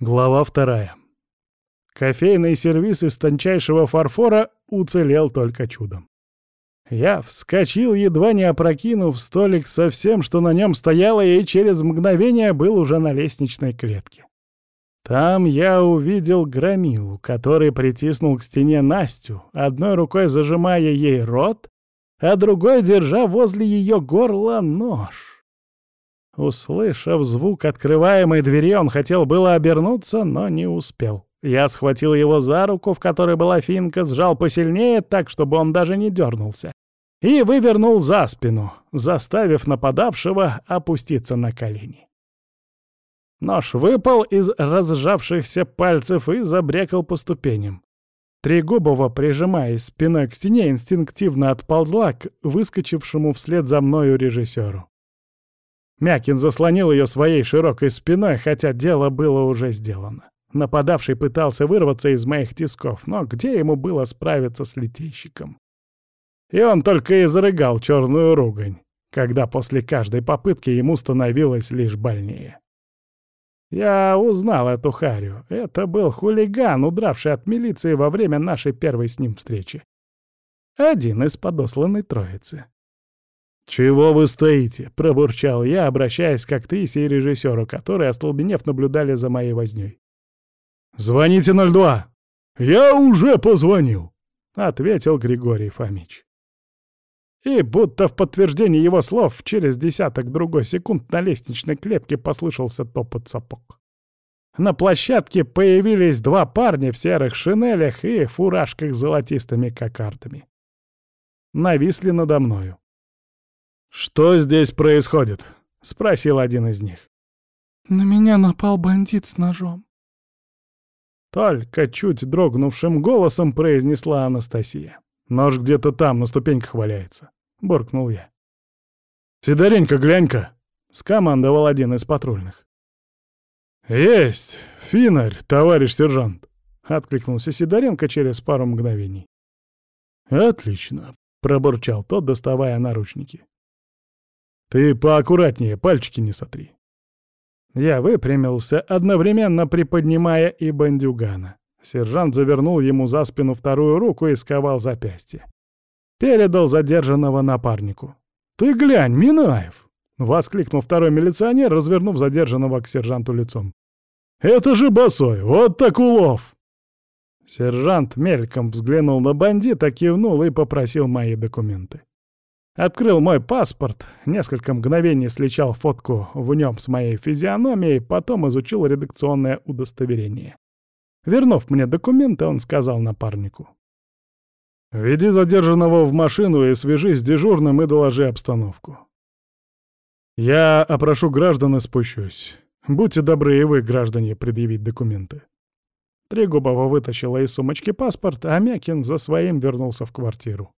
Глава вторая. Кофейный сервиз из тончайшего фарфора уцелел только чудом. Я вскочил, едва не опрокинув столик со всем, что на нем стояло, и через мгновение был уже на лестничной клетке. Там я увидел громилу, который притиснул к стене Настю, одной рукой зажимая ей рот, а другой держа возле ее горла нож. Услышав звук открываемой двери, он хотел было обернуться, но не успел. Я схватил его за руку, в которой была финка, сжал посильнее, так, чтобы он даже не дернулся, и вывернул за спину, заставив нападавшего опуститься на колени. Нож выпал из разжавшихся пальцев и забрекал по ступеням. Трегубова, прижимаясь спиной к стене, инстинктивно отползла к выскочившему вслед за мною режиссеру. Мякин заслонил ее своей широкой спиной, хотя дело было уже сделано. Нападавший пытался вырваться из моих тисков, но где ему было справиться с летейщиком? И он только изрыгал черную ругань, когда после каждой попытки ему становилось лишь больнее. Я узнал эту Харю. Это был хулиган, удравший от милиции во время нашей первой с ним встречи. Один из подосланной троицы. «Чего вы стоите?» — пробурчал я, обращаясь к актрисе и режиссеру, которые, остолбенев, наблюдали за моей вознёй. «Звоните 02!» «Я уже позвонил!» — ответил Григорий Фомич. И будто в подтверждение его слов через десяток другой секунд на лестничной клетке послышался топот сапог. На площадке появились два парня в серых шинелях и фуражках с золотистыми кокардами. Нависли надо мною. «Что здесь происходит?» — спросил один из них. «На меня напал бандит с ножом». Только чуть дрогнувшим голосом произнесла Анастасия. «Нож где-то там, на ступеньках валяется», — буркнул я. «Сидоренька, глянь-ка!» — скомандовал один из патрульных. «Есть! Финарь, товарищ сержант!» — откликнулся Сидоренко через пару мгновений. «Отлично!» — пробурчал тот, доставая наручники. «Ты поаккуратнее, пальчики не сотри». Я выпрямился, одновременно приподнимая и бандюгана. Сержант завернул ему за спину вторую руку и сковал запястье. Передал задержанного напарнику. «Ты глянь, Минаев!» — воскликнул второй милиционер, развернув задержанного к сержанту лицом. «Это же босой! Вот так улов!» Сержант мельком взглянул на бандита, кивнул и попросил мои документы. Открыл мой паспорт, несколько мгновений сличал фотку в нем с моей физиономией, потом изучил редакционное удостоверение. Вернув мне документы, он сказал напарнику. «Веди задержанного в машину и свяжись с дежурным и доложи обстановку. Я опрошу граждан и спущусь. Будьте добры и вы, граждане, предъявить документы». Трегубова вытащила из сумочки паспорт, а Мякин за своим вернулся в квартиру.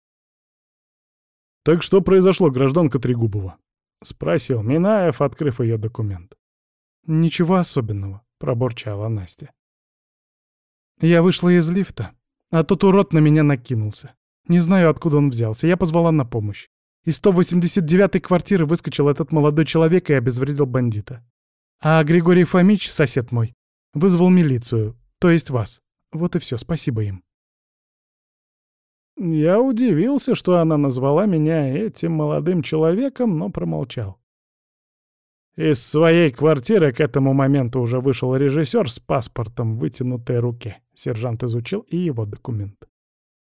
«Так что произошло, гражданка Трегубова?» — спросил Минаев, открыв ее документ. «Ничего особенного», — пробурчала Настя. «Я вышла из лифта, а тот урод на меня накинулся. Не знаю, откуда он взялся. Я позвала на помощь. Из 189-й квартиры выскочил этот молодой человек и обезвредил бандита. А Григорий Фомич, сосед мой, вызвал милицию, то есть вас. Вот и все, спасибо им». Я удивился, что она назвала меня этим молодым человеком, но промолчал. Из своей квартиры к этому моменту уже вышел режиссер с паспортом в вытянутой руке. Сержант изучил и его документ.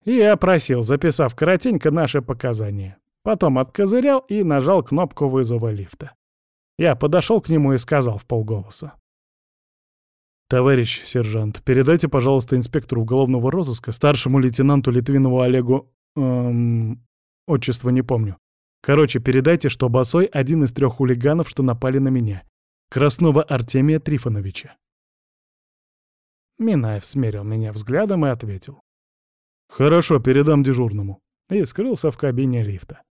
И опросил, записав коротенько наши показания. Потом откозырял и нажал кнопку вызова лифта. Я подошел к нему и сказал в полголоса. «Товарищ сержант, передайте, пожалуйста, инспектору уголовного розыска, старшему лейтенанту Литвинову Олегу... Эм, отчество не помню. Короче, передайте, что Босой — один из трех хулиганов, что напали на меня. Краснова Артемия Трифоновича». Минаев смерил меня взглядом и ответил. «Хорошо, передам дежурному». И скрылся в кабине лифта.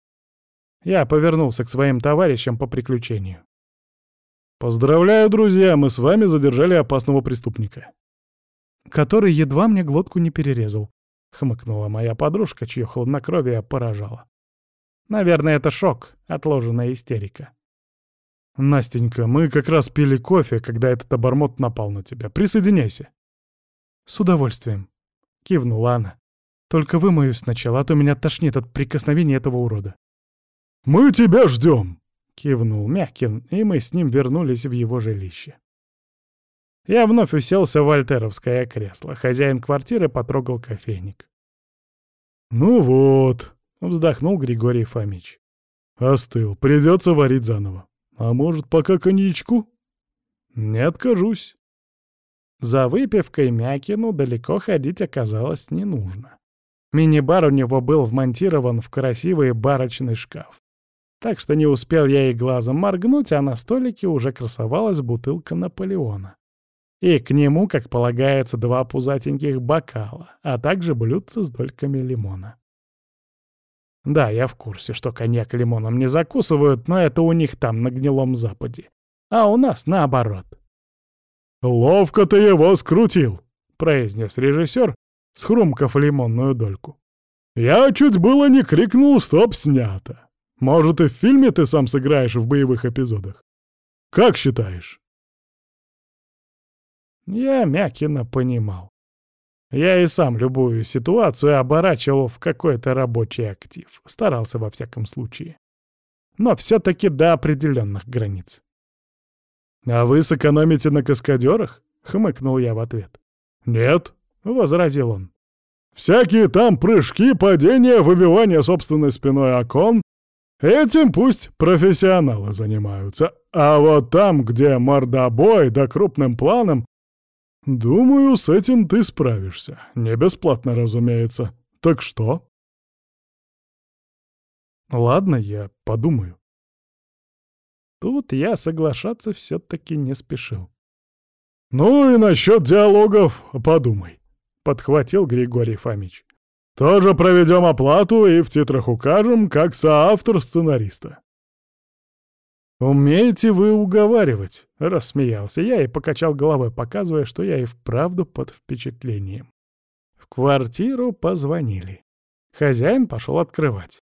Я повернулся к своим товарищам по приключению. «Поздравляю, друзья, мы с вами задержали опасного преступника». «Который едва мне глотку не перерезал», — хмыкнула моя подружка, чье хладнокровие поражало. «Наверное, это шок, отложенная истерика». «Настенька, мы как раз пили кофе, когда этот обормот напал на тебя. Присоединяйся». «С удовольствием», — кивнула она. «Только вымоюсь сначала, а то меня тошнит от прикосновения этого урода». «Мы тебя ждем!» — кивнул Мякин, и мы с ним вернулись в его жилище. Я вновь уселся в альтеровское кресло. Хозяин квартиры потрогал кофейник. «Ну вот», — вздохнул Григорий Фомич. «Остыл. Придется варить заново. А может, пока коньячку?» «Не откажусь». За выпивкой Мякину далеко ходить оказалось не нужно. Мини-бар у него был вмонтирован в красивый барочный шкаф. Так что не успел я и глазом моргнуть, а на столике уже красовалась бутылка Наполеона. И к нему, как полагается, два пузатеньких бокала, а также блюдце с дольками лимона. Да, я в курсе, что коньяк лимоном не закусывают, но это у них там, на гнилом западе. А у нас наоборот. «Ловко ты его скрутил», — произнес режиссер, схрумкав лимонную дольку. «Я чуть было не крикнул «Стоп, снято!» Может, и в фильме ты сам сыграешь в боевых эпизодах? Как считаешь?» Я Мякина понимал. Я и сам любую ситуацию оборачивал в какой-то рабочий актив. Старался во всяком случае. Но все-таки до определенных границ. «А вы сэкономите на каскадерах?» — хмыкнул я в ответ. «Нет», — возразил он. «Всякие там прыжки, падения, выбивание собственной спиной окон — этим пусть профессионалы занимаются. А вот там, где мордобой да крупным планом, думаю, с этим ты справишься. Не бесплатно, разумеется. Так что?» «Ладно, я подумаю». Тут я соглашаться все-таки не спешил. «Ну и насчет диалогов подумай», — подхватил Григорий Фомич. «Тоже проведем оплату и в титрах укажем, как соавтор сценариста». «Умеете вы уговаривать?» — рассмеялся я и покачал головой, показывая, что я и вправду под впечатлением. В квартиру позвонили. Хозяин пошел открывать.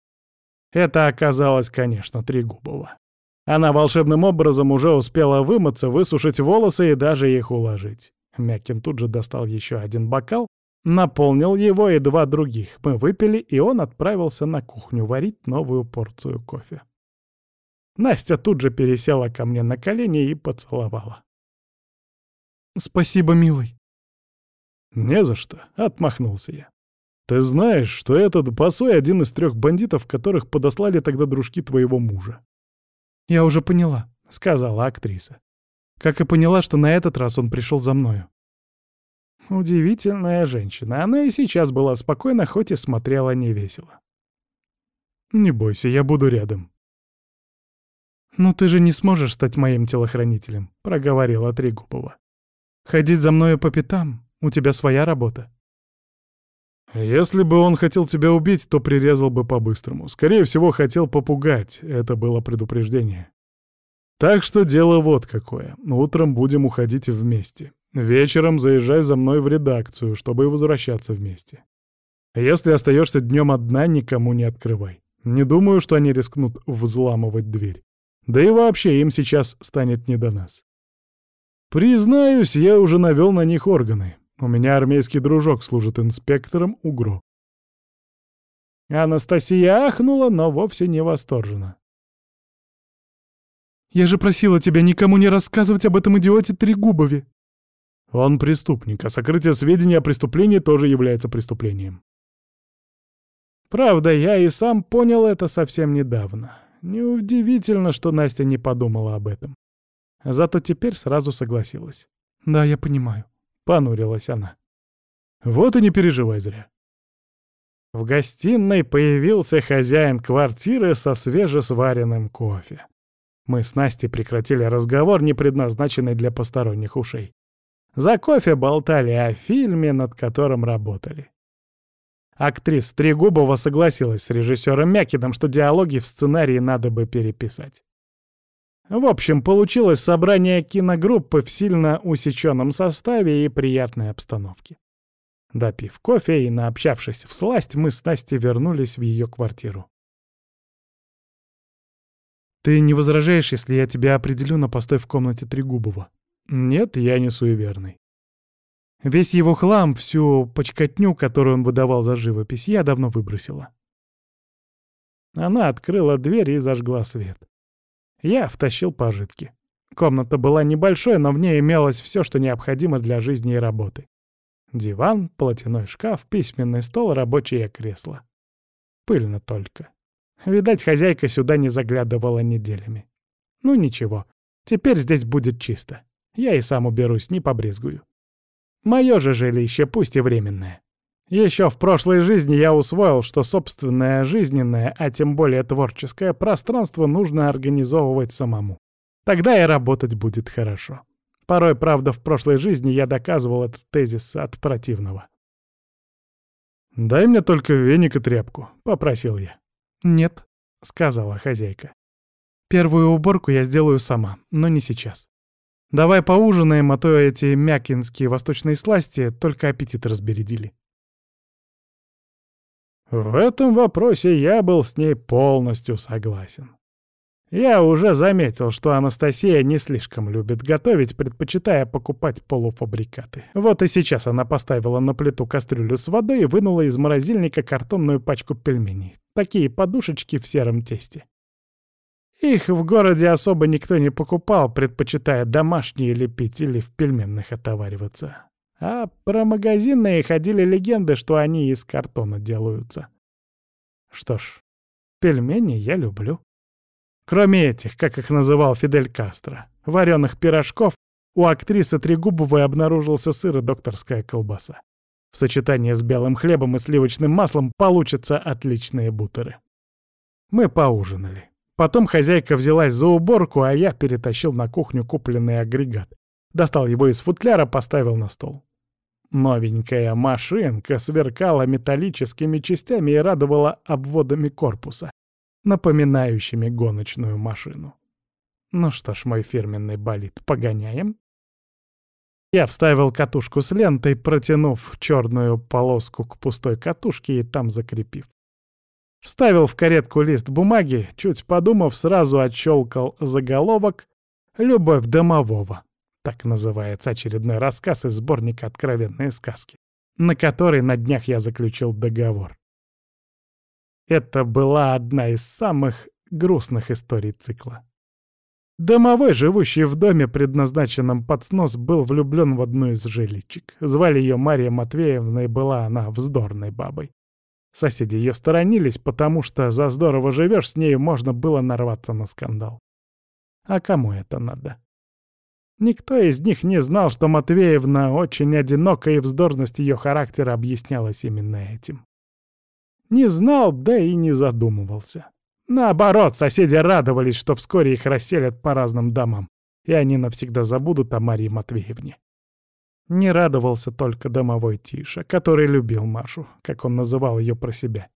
Это оказалось, конечно, Трегубова. Она волшебным образом уже успела вымыться, высушить волосы и даже их уложить. Мякин тут же достал еще один бокал, наполнил его и два других. Мы выпили, и он отправился на кухню варить новую порцию кофе. Настя тут же пересела ко мне на колени и поцеловала. «Спасибо, милый». «Не за что», — отмахнулся я. «Ты знаешь, что этот босой один из трех бандитов, которых подослали тогда дружки твоего мужа?» «Я уже поняла», — сказала актриса. Как и поняла, что на этот раз он пришел за мною. Удивительная женщина. Она и сейчас была спокойна, хоть и смотрела невесело. «Не бойся, я буду рядом». «Ну ты же не сможешь стать моим телохранителем», — проговорила Трегубова. «Ходить за мною по пятам — у тебя своя работа». «Если бы он хотел тебя убить, то прирезал бы по-быстрому. Скорее всего, хотел попугать. Это было предупреждение. Так что дело вот какое. Утром будем уходить вместе. Вечером заезжай за мной в редакцию, чтобы возвращаться вместе. Если остаешься днем одна, никому не открывай. Не думаю, что они рискнут взламывать дверь. Да и вообще им сейчас станет не до нас. Признаюсь, я уже навел на них органы. У меня армейский дружок служит инспектором УГРО. Анастасия ахнула, но вовсе не восторжена. «Я же просила тебя никому не рассказывать об этом идиоте Трегубове!» «Он преступник, а сокрытие сведений о преступлении тоже является преступлением». Правда, я и сам понял это совсем недавно. Неудивительно, что Настя не подумала об этом. Зато теперь сразу согласилась. «Да, я понимаю. Понурилась она. Вот и не переживай зря. В гостиной появился хозяин квартиры со свежесваренным кофе. Мы с Настей прекратили разговор, не предназначенный для посторонних ушей. За кофе болтали о фильме, над которым работали. Актриса Трегубова согласилась с режиссером Мякиным, что диалоги в сценарии надо бы переписать. В общем, получилось собрание киногруппы в сильно усеченном составе и приятной обстановке. Допив кофе и наобщавшись в сласть, мы с Настей вернулись в ее квартиру. Ты не возражаешь, если я тебя определю на постой в комнате Трегубова? Нет, я не суеверный. Весь его хлам, всю почкотню, которую он выдавал за живопись, я давно выбросила. Она открыла дверь и зажгла свет. Я втащил пожитки. Комната была небольшой, но в ней имелось все, что необходимо для жизни и работы. Диван, платяной шкаф, письменный стол, рабочее кресло. Пыльно только. Видать, хозяйка сюда не заглядывала неделями. Ну ничего, теперь здесь будет чисто. Я и сам уберусь, не побрезгую. Мое же жилище, пусть и временное. Еще в прошлой жизни я усвоил, что собственное жизненное, а тем более творческое пространство нужно организовывать самому. Тогда и работать будет хорошо. Порой, правда, в прошлой жизни я доказывал этот тезис от противного. «Дай мне только веник и тряпку», — попросил я. «Нет», — сказала хозяйка. «Первую уборку я сделаю сама, но не сейчас. Давай поужинаем, а то эти мякинские восточные сласти только аппетит разбередили». В этом вопросе я был с ней полностью согласен. Я уже заметил, что Анастасия не слишком любит готовить, предпочитая покупать полуфабрикаты. Вот и сейчас она поставила на плиту кастрюлю с водой и вынула из морозильника картонную пачку пельменей. Такие подушечки в сером тесте. Их в городе особо никто не покупал, предпочитая домашние лепить или в пельменных отовариваться. А про магазинные ходили легенды, что они из картона делаются. Что ж, пельмени я люблю. Кроме этих, как их называл Фидель Кастро, вареных пирожков, у актрисы Трегубовой обнаружился сыр и докторская колбаса. В сочетании с белым хлебом и сливочным маслом получатся отличные бутеры. Мы поужинали. Потом хозяйка взялась за уборку, а я перетащил на кухню купленный агрегат. Достал его из футляра, поставил на стол. Новенькая машинка сверкала металлическими частями и радовала обводами корпуса, напоминающими гоночную машину. Ну что ж, мой фирменный болид, погоняем? Я вставил катушку с лентой, протянув черную полоску к пустой катушке и там закрепив. Вставил в каретку лист бумаги, чуть подумав, сразу отщелкал заголовок «Любовь домового». Так называется очередной рассказ из сборника «Откровенные сказки», на который на днях я заключил договор. Это была одна из самых грустных историй цикла. Домовой, живущий в доме, предназначенном под снос, был влюблен в одну из жиличек. Звали ее Мария Матвеевна, и была она вздорной бабой. Соседи ее сторонились, потому что за здорово живешь, с нею можно было нарваться на скандал. А кому это надо? Никто из них не знал, что Матвеевна очень одинока, и вздорность ее характера объяснялась именно этим. Не знал, да и не задумывался. Наоборот, соседи радовались, что вскоре их расселят по разным домам, и они навсегда забудут о Марии Матвеевне. Не радовался только домовой Тиша, который любил Машу, как он называл ее про себя.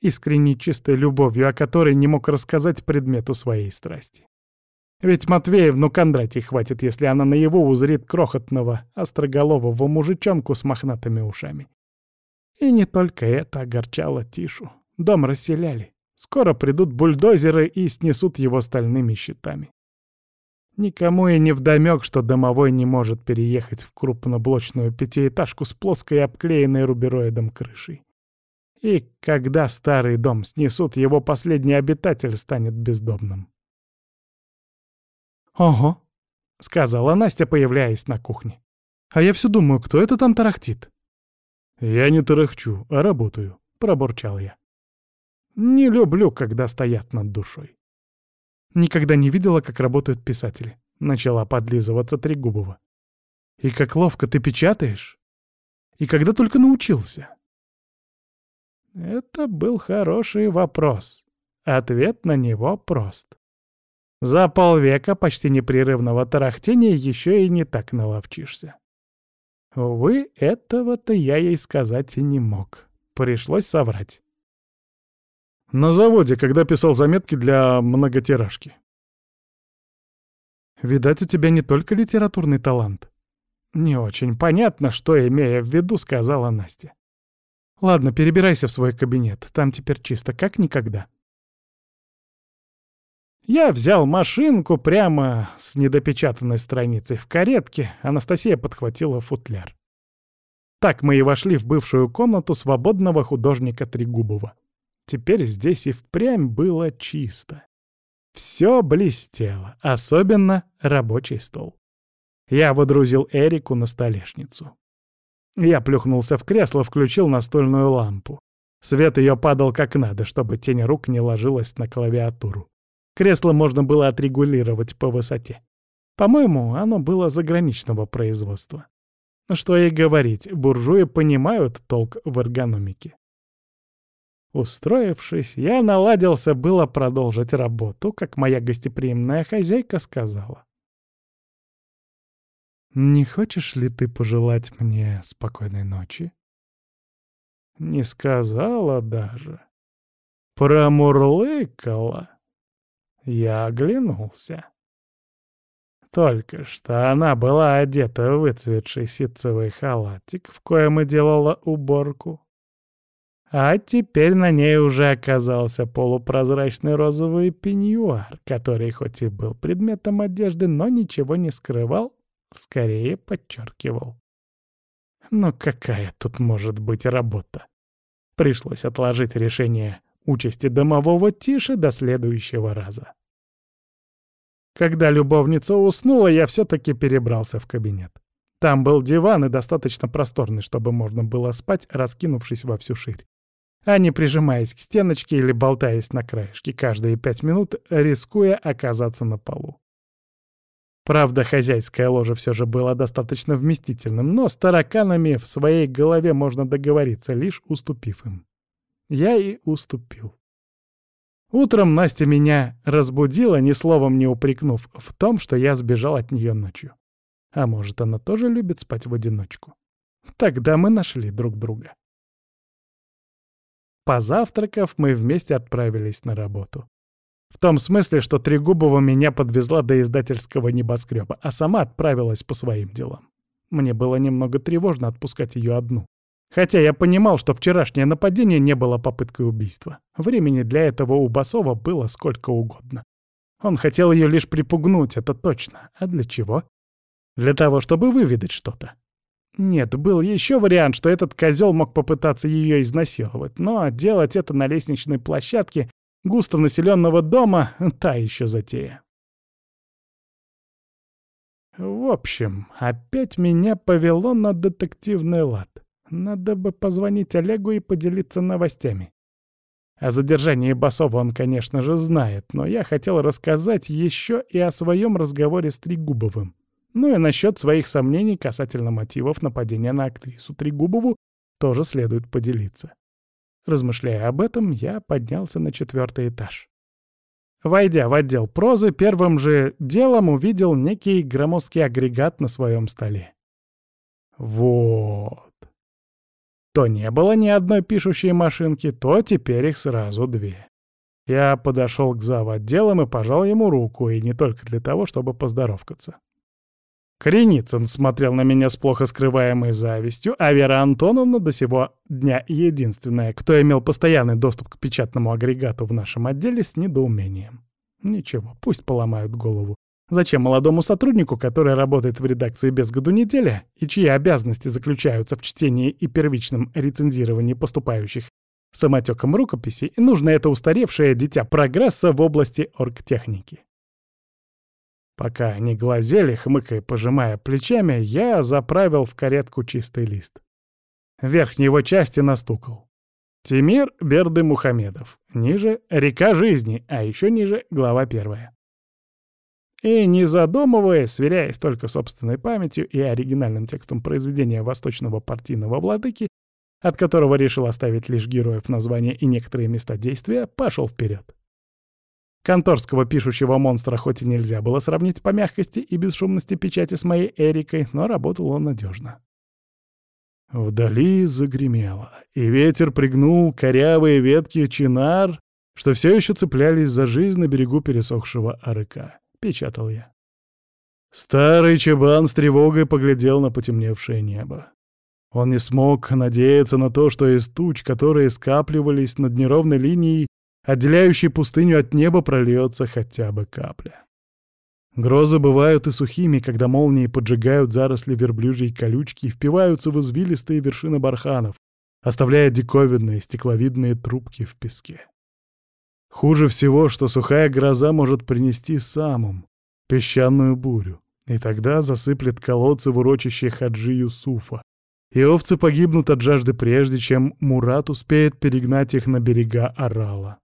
Искренней чистой любовью, о которой не мог рассказать предмету своей страсти. Ведь Матвеевну Кондратий хватит, если она на его узрит крохотного, остроголового мужичонку с мохнатыми ушами. И не только это огорчало Тишу. Дом расселяли. Скоро придут бульдозеры и снесут его стальными щитами. Никому и не вдомёк, что домовой не может переехать в крупноблочную пятиэтажку с плоской обклеенной рубероидом крышей. И когда старый дом снесут, его последний обитатель станет бездомным. «Ого», — сказала Настя, появляясь на кухне. «А я все думаю, кто это там тарахтит?» «Я не тарахчу, а работаю», — пробурчал я. «Не люблю, когда стоят над душой». «Никогда не видела, как работают писатели», — начала подлизываться Трегубова. «И как ловко ты печатаешь? И когда только научился?» Это был хороший вопрос. Ответ на него прост. За полвека почти непрерывного тарахтения еще и не так наловчишься. Увы, этого-то я ей сказать и не мог. Пришлось соврать. На заводе, когда писал заметки для многотиражки. Видать, у тебя не только литературный талант. Не очень понятно, что, имея в виду, сказала Настя. Ладно, перебирайся в свой кабинет, там теперь чисто, как никогда. Я взял машинку прямо с недопечатанной страницей в каретке, Анастасия подхватила футляр. Так мы и вошли в бывшую комнату свободного художника Трегубова. Теперь здесь и впрямь было чисто. Все блестело, особенно рабочий стол. Я водрузил Эрику на столешницу. Я плюхнулся в кресло, включил настольную лампу. Свет ее падал как надо, чтобы тень рук не ложилась на клавиатуру. Кресло можно было отрегулировать по высоте. По-моему, оно было заграничного производства. Что и говорить, буржуи понимают толк в эргономике. Устроившись, я наладился было продолжить работу, как моя гостеприимная хозяйка сказала. «Не хочешь ли ты пожелать мне спокойной ночи?» Не сказала даже. Промурлыкала. Я оглянулся. Только что она была одета в выцветший ситцевый халатик, в коем и делала уборку. А теперь на ней уже оказался полупрозрачный розовый пеньюар, который хоть и был предметом одежды, но ничего не скрывал, скорее подчеркивал. Но какая тут может быть работа? Пришлось отложить решение участи домового тише до следующего раза. Когда любовница уснула, я все-таки перебрался в кабинет. Там был диван и достаточно просторный, чтобы можно было спать, раскинувшись во всю ширь, а не прижимаясь к стеночке или болтаясь на краешке каждые пять минут, рискуя оказаться на полу. Правда, хозяйское ложе все же было достаточно вместительным, но с тараканами в своей голове можно договориться, лишь уступив им. Я и уступил. Утром Настя меня разбудила, ни словом не упрекнув в том, что я сбежал от нее ночью. А может, она тоже любит спать в одиночку? Тогда мы нашли друг друга. Позавтракав, мы вместе отправились на работу. В том смысле, что Трегубова меня подвезла до издательского небоскреба, а сама отправилась по своим делам. Мне было немного тревожно отпускать ее одну. Хотя я понимал, что вчерашнее нападение не было попыткой убийства. Времени для этого у Басова было сколько угодно. Он хотел ее лишь припугнуть, это точно. А для чего? Для того, чтобы выведать что-то. Нет, был еще вариант, что этот козел мог попытаться ее изнасиловать, но делать это на лестничной площадке густонаселенного дома — та еще затея. В общем, опять меня повело на детективный лад. Надо бы позвонить Олегу и поделиться новостями. О задержании Басова он, конечно же, знает, но я хотел рассказать еще и о своем разговоре с Трегубовым. Ну и насчет своих сомнений касательно мотивов нападения на актрису Трегубову тоже следует поделиться. Размышляя об этом, я поднялся на четвертый этаж. Войдя в отдел прозы, первым же делом увидел некий громоздкий агрегат на своем столе. Вот. То не было ни одной пишущей машинки, то теперь их сразу две. Я подошел к зав. отделом и пожал ему руку, и не только для того, чтобы поздоровкаться. Креницын смотрел на меня с плохо скрываемой завистью, а Вера Антоновна до сего дня единственная, кто имел постоянный доступ к печатному агрегату в нашем отделе с недоумением. Ничего, пусть поломают голову. Зачем молодому сотруднику, который работает в редакции без году неделя и чьи обязанности заключаются в чтении и первичном рецензировании поступающих самотеком рукописей, нужно это устаревшее дитя прогресса в области оргтехники? Пока они глазели, хмыкая, пожимая плечами, я заправил в каретку чистый лист. В верхней его части настукал. Тимир Берды Мухамедов. Ниже — «Река жизни», а еще ниже — глава первая. И не задумываясь, сверяясь только собственной памятью и оригинальным текстом произведения восточного партийного владыки, от которого решил оставить лишь героев названия и некоторые места действия, пошел вперед. Конторского пишущего монстра хоть и нельзя было сравнить по мягкости и бесшумности печати с моей Эрикой, но работал он надежно. Вдали загремело, и ветер пригнул корявые ветки чинар, что все еще цеплялись за жизнь на берегу пересохшего арыка. Печатал я. Старый чабан с тревогой поглядел на потемневшее небо. Он не смог надеяться на то, что из туч, которые скапливались над неровной линией, отделяющей пустыню от неба, прольется хотя бы капля. Грозы бывают и сухими, когда молнии поджигают заросли верблюжьей колючки и впиваются в извилистые вершины барханов, оставляя диковинные стекловидные трубки в песке. Хуже всего, что сухая гроза может принести самым песчаную бурю, и тогда засыплет колодцы в урочище Хаджи Юсуфа, и овцы погибнут от жажды прежде, чем Мурат успеет перегнать их на берега Орала.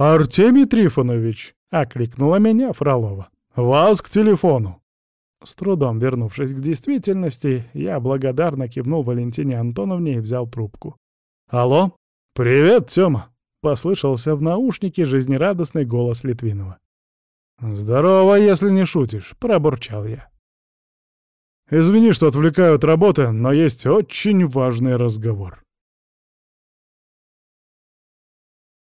«Артемий Трифонович!» — окликнула меня Фролова. «Вас к телефону!» С трудом вернувшись к действительности, я благодарно кивнул Валентине Антоновне и взял трубку. «Алло? Привет, Тёма!» — послышался в наушнике жизнерадостный голос Литвинова. «Здорово, если не шутишь», — пробурчал я. «Извини, что отвлекаю от работы, но есть очень важный разговор».